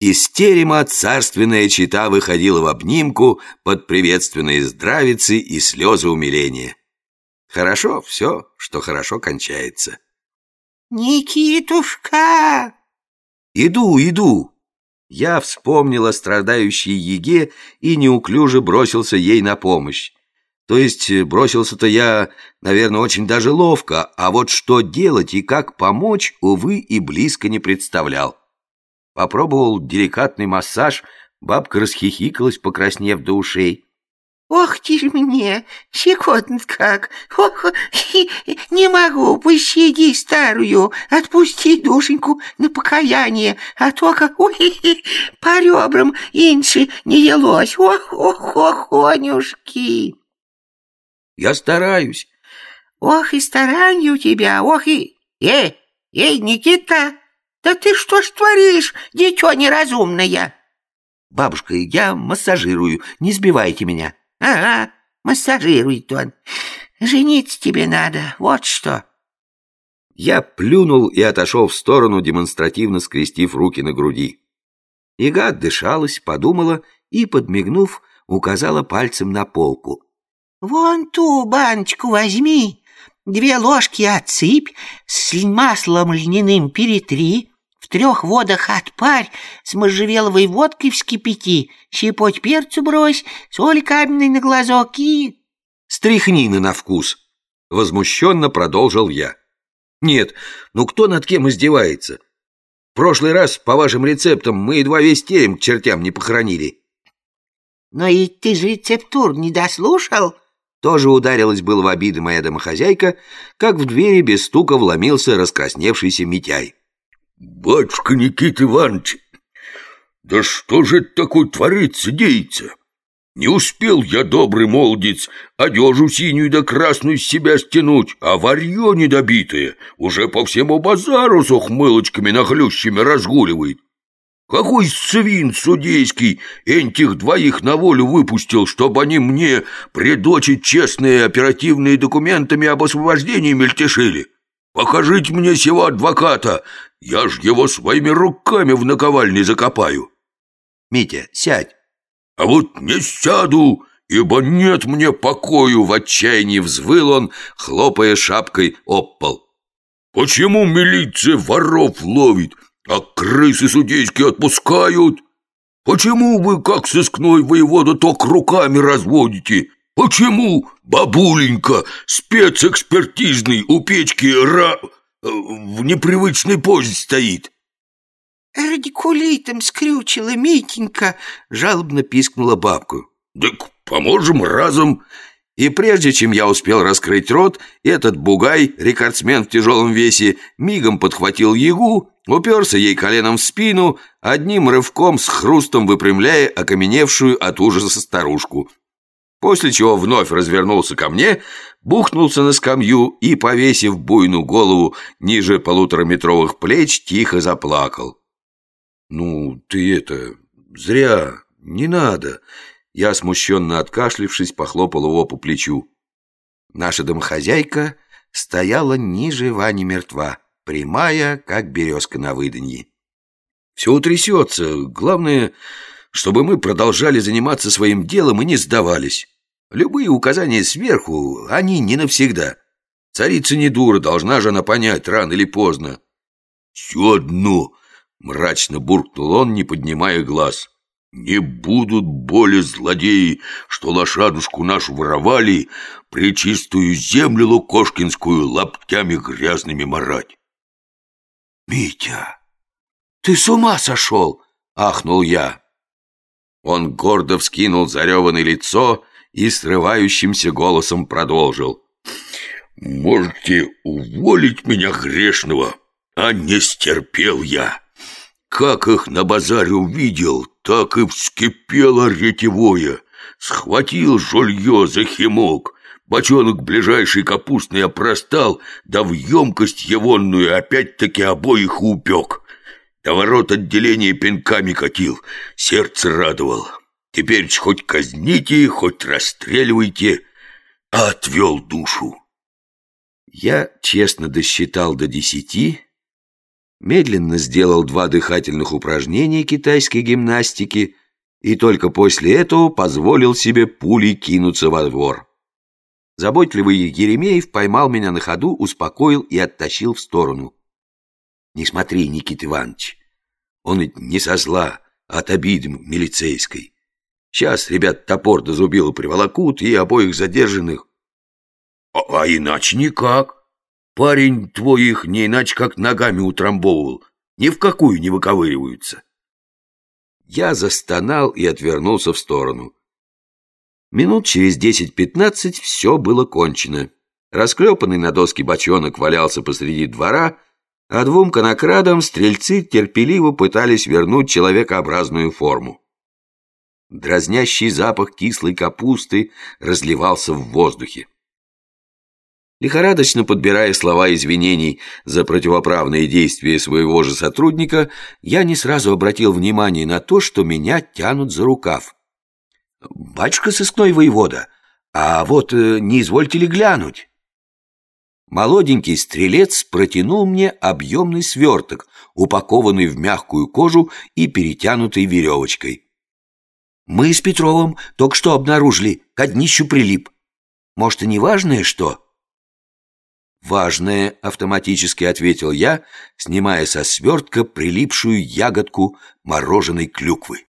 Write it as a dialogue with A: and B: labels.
A: Из терема царственная чита выходила в обнимку под приветственные здравицы и слезы умиления. Хорошо все, что хорошо кончается.
B: «Никитушка!»
A: «Иду, иду!» Я вспомнил о страдающей Еге и неуклюже бросился ей на помощь. То есть э, бросился-то я, наверное, очень даже ловко, а вот что делать и как помочь, увы, и близко не представлял. Попробовал деликатный массаж, бабка расхихикалась, покраснев до ушей.
B: «Ох ты ж мне, щекотно как! Ох, не могу, пощади старую, отпусти душеньку на покаяние, а то как ой, по ребрам иньше не елось, ох, ох, ох, онюшки!»
A: Я стараюсь.
B: Ох и старанье у тебя, ох и... Эй, эй, Никита, да ты что ж творишь, дитё неразумное?
A: Бабушка, я массажирую, не сбивайте меня.
B: Ага, массажирует он. Жениться тебе надо, вот что.
A: Я плюнул и отошел в сторону, демонстративно скрестив руки на груди. Ига отдышалась, подумала и, подмигнув, указала пальцем на полку.
B: Вон ту баночку возьми, две ложки отсыпь, с маслом льняным перетри, в трех водах отпарь, с можжевеловой водкой вскипяти, щепоть перцу брось, соль каменной на глазок и...
A: Стряхнины на вкус, возмущенно продолжил я. Нет, ну кто над кем издевается? В прошлый раз, по вашим рецептам, мы едва весь терем к чертям не похоронили.
B: Но и ты же рецептур не дослушал?
A: Тоже ударилась было в обиды моя домохозяйка, как в двери без стука вломился раскрасневшийся Митяй.
C: «Батюшка Никита Иванович, да что же такое творится, деется? Не успел я, добрый молодец, одежу синюю да красную с себя стянуть, а варье недобитое уже по всему базару с ухмылочками нахлющими разгуливает. Какой свин судейский этих двоих на волю выпустил, чтобы они мне предочить честные оперативные документами об освобождении мельтешили? Покажите мне сего адвоката, я ж его своими руками в наковальне закопаю.
A: Митя, сядь.
C: А вот не сяду, ибо нет мне покою, в отчаянии взвыл он, хлопая шапкой об пол. Почему милиция воров ловит? А крысы судейские отпускают? Почему вы, как сыскной воевода, только руками разводите? Почему бабуленька, спецэкспертизный у печки ра... в непривычной позе стоит?
B: «Радикулитом скрючила Митенька!» — жалобно пискнула бабку.
C: «Так поможем разом!»
A: И прежде чем я успел раскрыть рот, этот бугай, рекордсмен в тяжелом весе, мигом подхватил ягу, уперся ей коленом в спину, одним рывком с хрустом выпрямляя окаменевшую от ужаса старушку. После чего вновь развернулся ко мне, бухнулся на скамью и, повесив буйную голову ниже полутораметровых плеч, тихо заплакал. «Ну, ты это... зря... не надо...» Я, смущенно откашлившись, похлопал его по плечу. Наша домохозяйка стояла ни жива, ни мертва, прямая, как березка на выданье. Все утрясется. Главное, чтобы мы продолжали заниматься своим делом и не сдавались. Любые указания сверху, они не навсегда. Царица не дура, должна же она понять, рано или поздно.
C: «Все одно!» — мрачно буркнул он, не поднимая глаз. Не будут боли злодеи, что лошадушку нашу воровали, причистую землю лукошкинскую лаптями грязными марать.
A: «Митя, ты с ума сошел!» — ахнул я. Он гордо вскинул зареванное лицо и срывающимся голосом продолжил.
C: «Можете уволить меня грешного, а не стерпел я. Как их на базаре увидел, так и вскипело ретевое. Схватил жолье за химок, бочонок ближайший капустный опростал, да в емкость егонную опять-таки обоих упек. До ворот отделения пинками катил, сердце радовал. Теперь хоть казните, хоть расстреливайте, а отвел душу.
A: Я честно досчитал до десяти, медленно сделал два дыхательных упражнения китайской гимнастики и только после этого позволил себе пулей кинуться во двор. Заботливый Еремеев поймал меня на ходу, успокоил и оттащил в сторону. «Не смотри, Никита Иванович, он ведь не со зла, а от обиды милицейской. Сейчас ребят топор до зубила приволокут и обоих задержанных.
C: А, а иначе никак. Парень твой их не иначе как ногами утрамбовывал. Ни в какую не выковыриваются.
A: Я застонал и отвернулся в сторону. Минут через десять-пятнадцать все было кончено. Расклепанный на доске бочонок валялся посреди двора, а двум конокрадам стрельцы терпеливо пытались вернуть человекообразную форму. Дразнящий запах кислой капусты разливался в воздухе. Лихорадочно подбирая слова извинений за противоправные действия своего же сотрудника, я не сразу обратил внимание на то, что меня тянут за рукав. «Батюшка сыскной воевода, а вот э, не извольте ли глянуть?» Молоденький стрелец протянул мне объемный сверток, упакованный в мягкую кожу и перетянутый веревочкой. «Мы с Петровым только что обнаружили, к днищу прилип. Может, и не важное что?» «Важное», — автоматически ответил я, снимая со свертка прилипшую ягодку мороженой клюквы.